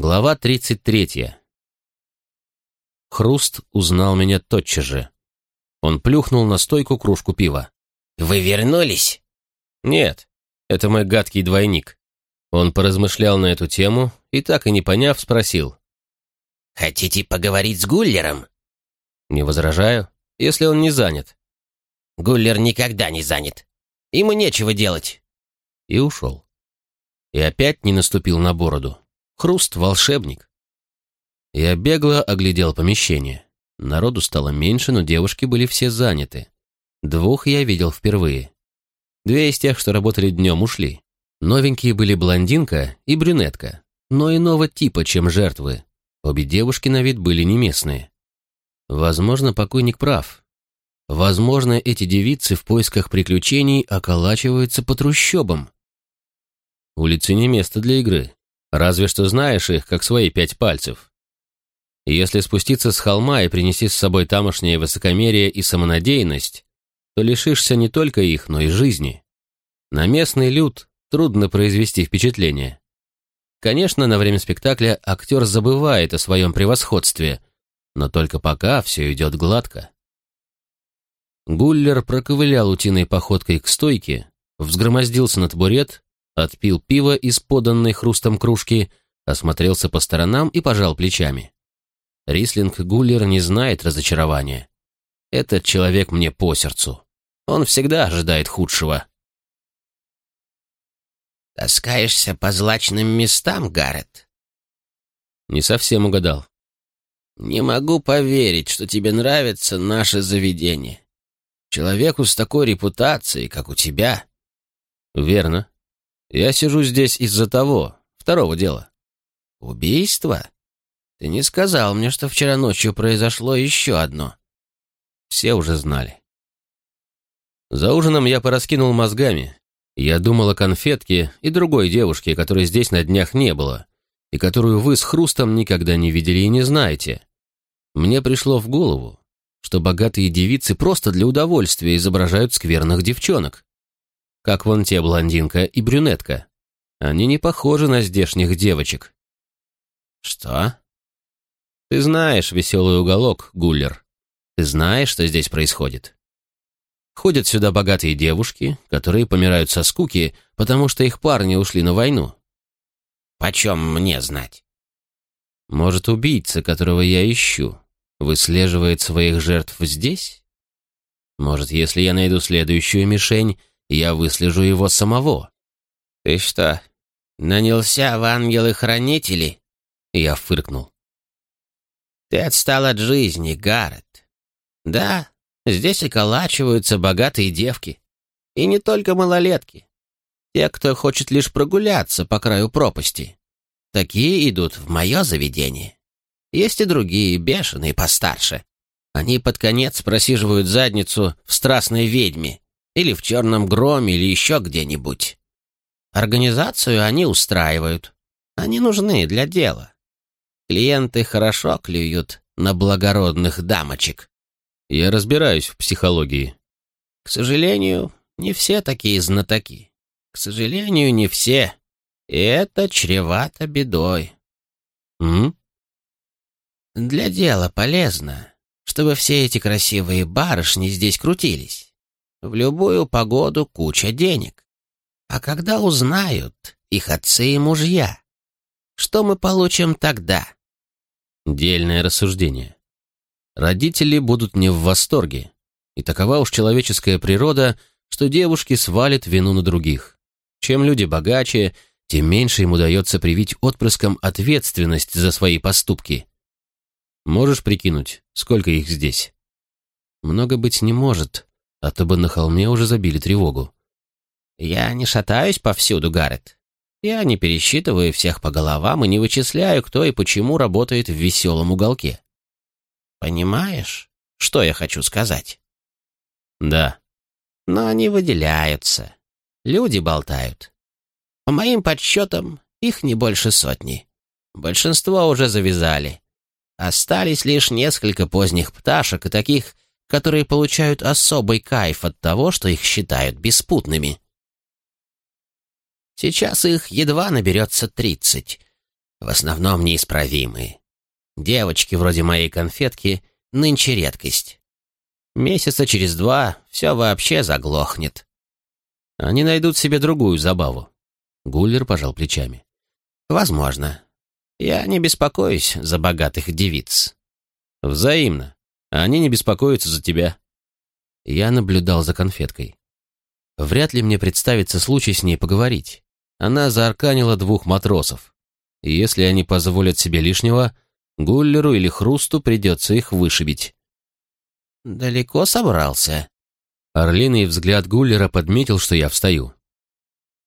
Глава 33. Хруст узнал меня тотчас же. Он плюхнул на стойку кружку пива. «Вы вернулись?» «Нет, это мой гадкий двойник». Он поразмышлял на эту тему и, так и не поняв, спросил. «Хотите поговорить с Гуллером?» «Не возражаю, если он не занят». «Гуллер никогда не занят. Ему нечего делать». И ушел. И опять не наступил на бороду. Хруст — волшебник. Я бегло оглядел помещение. Народу стало меньше, но девушки были все заняты. Двух я видел впервые. Две из тех, что работали днем, ушли. Новенькие были блондинка и брюнетка, но иного типа, чем жертвы. Обе девушки на вид были не местные. Возможно, покойник прав. Возможно, эти девицы в поисках приключений околачиваются по трущобам. Улицы не место для игры. Разве что знаешь их, как свои пять пальцев. если спуститься с холма и принести с собой тамошнее высокомерие и самонадеянность, то лишишься не только их, но и жизни. На местный люд трудно произвести впечатление. Конечно, на время спектакля актер забывает о своем превосходстве, но только пока все идет гладко. Гуллер проковылял утиной походкой к стойке, взгромоздился на табурет отпил пиво из поданной хрустом кружки, осмотрелся по сторонам и пожал плечами. Рислинг Гуллер не знает разочарования. Этот человек мне по сердцу. Он всегда ожидает худшего. «Таскаешься по злачным местам, Гаррет?» Не совсем угадал. «Не могу поверить, что тебе нравится наше заведение. Человеку с такой репутацией, как у тебя». «Верно. Я сижу здесь из-за того, второго дела. Убийство? Ты не сказал мне, что вчера ночью произошло еще одно. Все уже знали. За ужином я пораскинул мозгами. Я думал о конфетке и другой девушке, которой здесь на днях не было, и которую вы с Хрустом никогда не видели и не знаете. Мне пришло в голову, что богатые девицы просто для удовольствия изображают скверных девчонок как вон те блондинка и брюнетка. Они не похожи на здешних девочек. Что? Ты знаешь веселый уголок, Гуллер. Ты знаешь, что здесь происходит. Ходят сюда богатые девушки, которые помирают со скуки, потому что их парни ушли на войну. Почем мне знать? Может, убийца, которого я ищу, выслеживает своих жертв здесь? Может, если я найду следующую мишень, я выслежу его самого. Ты что, нанялся в ангелы-хранители? Я фыркнул. Ты отстал от жизни, Гаррет. Да, здесь околачиваются богатые девки. И не только малолетки. Те, кто хочет лишь прогуляться по краю пропасти. Такие идут в мое заведение. Есть и другие, бешеные, постарше. Они под конец просиживают задницу в страстной ведьме или в черном громе, или еще где-нибудь. Организацию они устраивают. Они нужны для дела. Клиенты хорошо клюют на благородных дамочек. Я разбираюсь в психологии. К сожалению, не все такие знатоки. К сожалению, не все. И это чревато бедой. М? Для дела полезно, чтобы все эти красивые барышни здесь крутились. В любую погоду куча денег. А когда узнают их отцы и мужья, что мы получим тогда? Дельное рассуждение. Родители будут не в восторге, и такова уж человеческая природа, что девушки свалят вину на других. Чем люди богаче, тем меньше им удается привить отпрыскам ответственность за свои поступки. Можешь прикинуть, сколько их здесь? Много быть не может, а то бы на холме уже забили тревогу. «Я не шатаюсь повсюду, Гаррет. Я не пересчитываю всех по головам и не вычисляю, кто и почему работает в веселом уголке. Понимаешь, что я хочу сказать?» «Да». «Но они выделяются. Люди болтают. По моим подсчетам, их не больше сотни. Большинство уже завязали. Остались лишь несколько поздних пташек и таких, которые получают особый кайф от того, что их считают беспутными. Сейчас их едва наберется тридцать. В основном неисправимые. Девочки вроде моей конфетки нынче редкость. Месяца через два все вообще заглохнет. Они найдут себе другую забаву. Гуллер пожал плечами. Возможно. Я не беспокоюсь за богатых девиц. Взаимно. Они не беспокоятся за тебя. Я наблюдал за конфеткой. Вряд ли мне представится случай с ней поговорить. Она заарканила двух матросов. И если они позволят себе лишнего, Гуллеру или Хрусту придется их вышибить. «Далеко собрался?» Орлиный взгляд Гуллера подметил, что я встаю.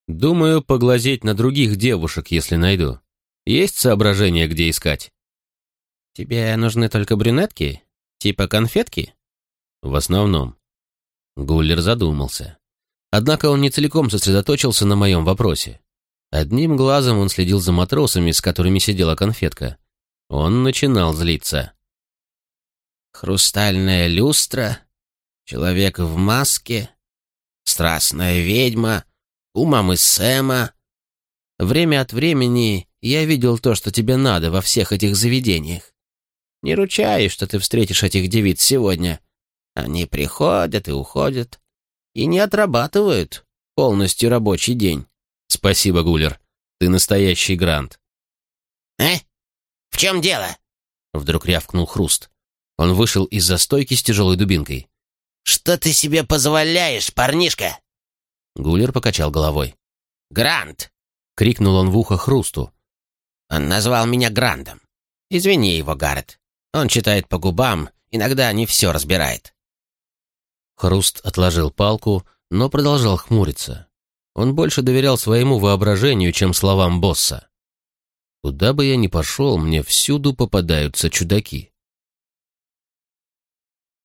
«Думаю, поглазеть на других девушек, если найду. Есть соображение, где искать?» «Тебе нужны только брюнетки? Типа конфетки?» «В основном». Гуллер задумался. Однако он не целиком сосредоточился на моем вопросе. Одним глазом он следил за матросами, с которыми сидела конфетка. Он начинал злиться. «Хрустальная люстра, человек в маске, страстная ведьма, у мамы Сэма. Время от времени я видел то, что тебе надо во всех этих заведениях. Не ручаюсь, что ты встретишь этих девиц сегодня. Они приходят и уходят, и не отрабатывают полностью рабочий день. Спасибо, Гулер. Ты настоящий грант. «Э? В чем дело?» Вдруг рявкнул Хруст. Он вышел из-за стойки с тяжелой дубинкой. «Что ты себе позволяешь, парнишка?» Гулер покачал головой. «Грант!» — крикнул он в ухо Хрусту. «Он назвал меня Грандом. Извини его, Гаррет. Он читает по губам, иногда не все разбирает». Хруст отложил палку, но продолжал хмуриться. Он больше доверял своему воображению, чем словам босса. Куда бы я ни пошел, мне всюду попадаются чудаки.